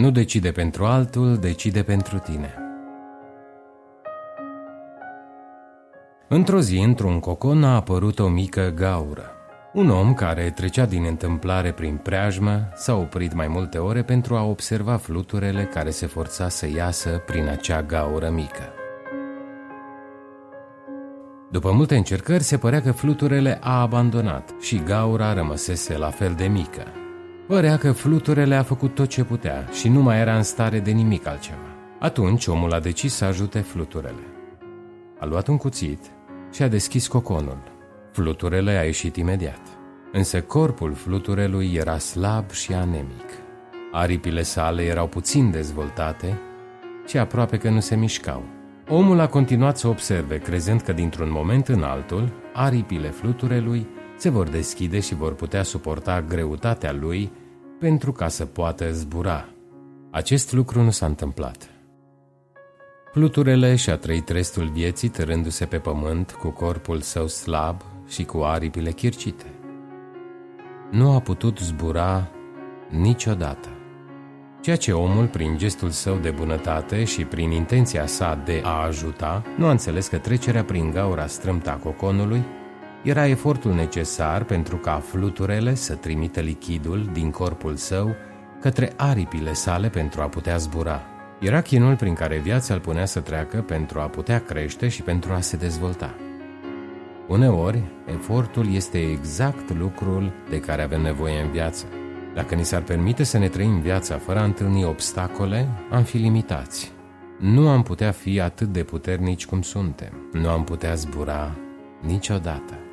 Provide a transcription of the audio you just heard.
Nu decide pentru altul, decide pentru tine. Într-o zi, într-un cocon, a apărut o mică gaură. Un om care trecea din întâmplare prin preajmă s-a oprit mai multe ore pentru a observa fluturele care se forța să iasă prin acea gaură mică. După multe încercări, se părea că fluturele a abandonat și gaura rămăsese la fel de mică. Părea că fluturele a făcut tot ce putea și nu mai era în stare de nimic altceva. Atunci omul a decis să ajute fluturele. A luat un cuțit și a deschis coconul. Fluturele a ieșit imediat. Însă corpul fluturelui era slab și anemic. Aripile sale erau puțin dezvoltate și aproape că nu se mișcau. Omul a continuat să observe, crezând că dintr-un moment în altul, aripile fluturelui se vor deschide și vor putea suporta greutatea lui pentru ca să poată zbura. Acest lucru nu s-a întâmplat. Fluturele și-a trăit restul vieții târându-se pe pământ cu corpul său slab și cu aripile chircite. Nu a putut zbura niciodată. Ceea ce omul, prin gestul său de bunătate și prin intenția sa de a ajuta, nu a înțeles că trecerea prin gaura strâmta coconului era efortul necesar pentru ca fluturele să trimită lichidul din corpul său către aripile sale pentru a putea zbura. Era chinul prin care viața îl punea să treacă pentru a putea crește și pentru a se dezvolta. Uneori, efortul este exact lucrul de care avem nevoie în viață. Dacă ni s-ar permite să ne trăim viața fără a întâlni obstacole, am fi limitați. Nu am putea fi atât de puternici cum suntem. Nu am putea zbura niciodată.